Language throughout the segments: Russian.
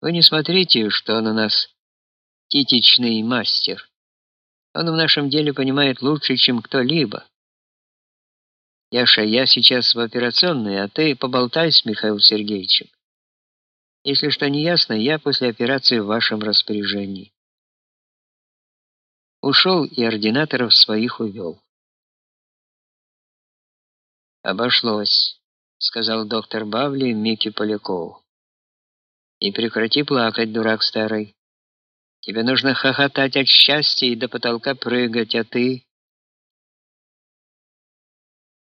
Вы не смотрите, что он у нас титичный мастер. Он в нашем деле понимает лучше, чем кто-либо. Яша, я сейчас в операционной, а ты поболтай с Михаилом Сергеевичем. Если что не ясно, я после операции в вашем распоряжении. Ушел и ординаторов своих увел. Обошлось, сказал доктор Бавли Микки Полякову. И прекрати плакать, дурак старый. Тебе нужно хохотать от счастья и до потолка прыгать, а ты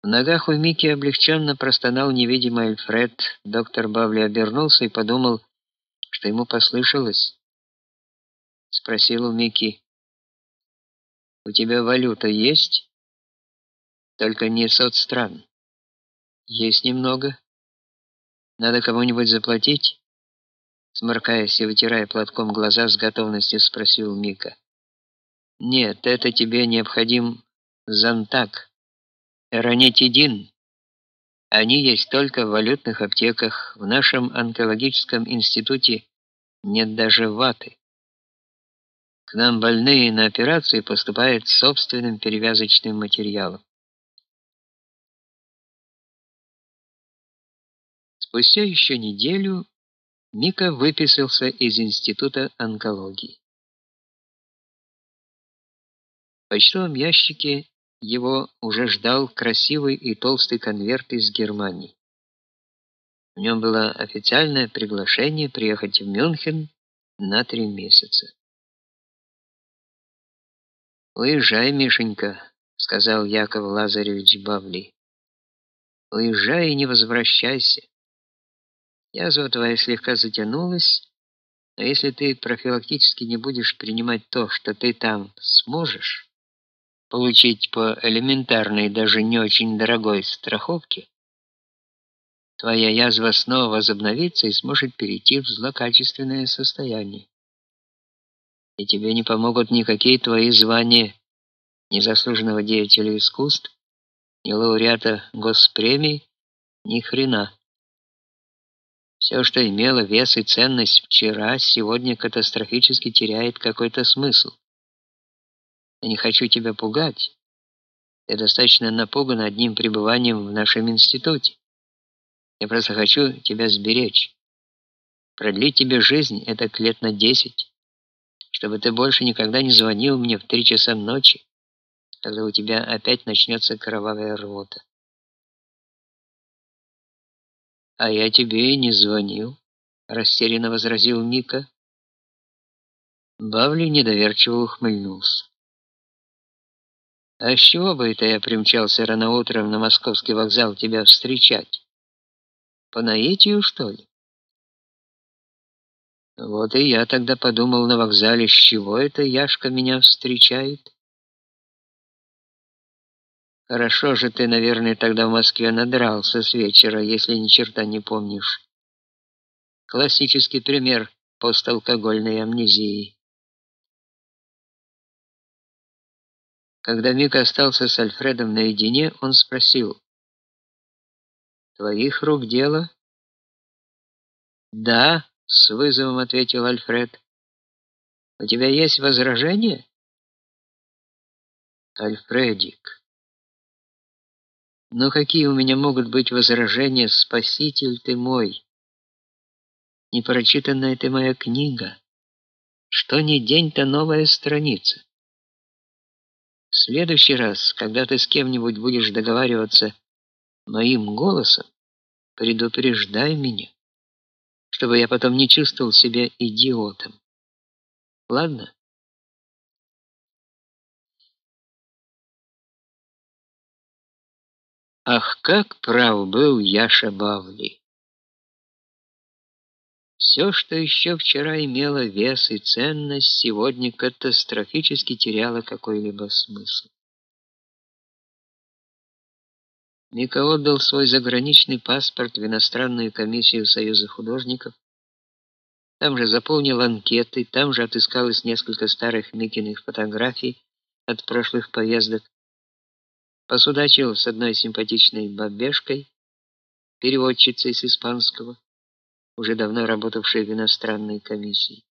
В ногах у Микки облегченно простонал невидимый Альфред. Доктор Бавли обернулся и подумал, что ему послышалось. Спросил у Микки: "У тебя валюта есть? Только не соцстран. Есть немного. Надо кому-нибудь заплатить?" Сморкаясь и вытирая платком глаза, с готовностью спросил Мика. Нет, это тебе необходим Зантак. Ранетидин. Они есть только в валютных аптеках. В нашем онкологическом институте нет даже ваты. К нам больные на операции поступают с собственным перевязочным материалом. Спустя еще неделю Мика выписался из института онкологии. В почтовом ящике его уже ждал красивый и толстый конверт из Германии. В нем было официальное приглашение приехать в Мюнхен на три месяца. "Уезжай, Мишенька", сказал Яков Лазаревич Бавли. "Уезжай и не возвращайся. Язва твоя слегка затянулась, но если ты профилактически не будешь принимать то, что ты там сможешь получить по элементарной, даже не очень дорогой страховке, твоя язва снова возобновится и сможет перейти в злокачественное состояние. И тебе не помогут никакие твои звания ни заслуженного деятеля искусств, ни лауреата госпремий, ни хрена. Все, что имело вес и ценность вчера, сегодня катастрофически теряет какой-то смысл. Я не хочу тебя пугать. Я достаточно напуган одним пребыванием в нашем институте. Я просто хочу тебя сберечь. Продлить тебе жизнь это лет на десять, чтобы ты больше никогда не звонил мне в три часа ночи, когда у тебя опять начнется кровавая рвота. А я тебе и не звонил, растерянно возразил Мика. Бавли недоверчиво ухмыльнулся. А с чего бы это я примчался рано утром на московский вокзал тебя встречать? По наитию, что ли? Вот и я тогда подумал на вокзале, с чего это Яшка меня встречает. Хорошо же ты, наверное, тогда в Москве надрался с вечера, если ни черта не помнишь. Классический пример посталкогольной амнезии. Когда Мика остался с Альфредом наедине, он спросил: "Твоих рук дело?" "Да", с вызовом ответил Альфред. "У тебя есть возражения?" Альфредик но какие у меня могут быть возражения, спаситель ты мой? Непрочитанная ты моя книга. Что ни день, то новая страница. В следующий раз, когда ты с кем-нибудь будешь договариваться моим голосом, предупреждай меня, чтобы я потом не чувствовал себя идиотом. Ладно? Ах, как прав был Яша Бавли. Все, что еще вчера имело вес и ценность, сегодня катастрофически теряло какой-либо смысл. Мика отдал свой заграничный паспорт в иностранную комиссию Союза художников. Там же заполнил анкеты, там же отыскалось несколько старых Микиных фотографий от прошлых поездок посудачил с одной симпатичной бабешкой, переводчицей с испанского. уже давно работавший в иностранной комиссии.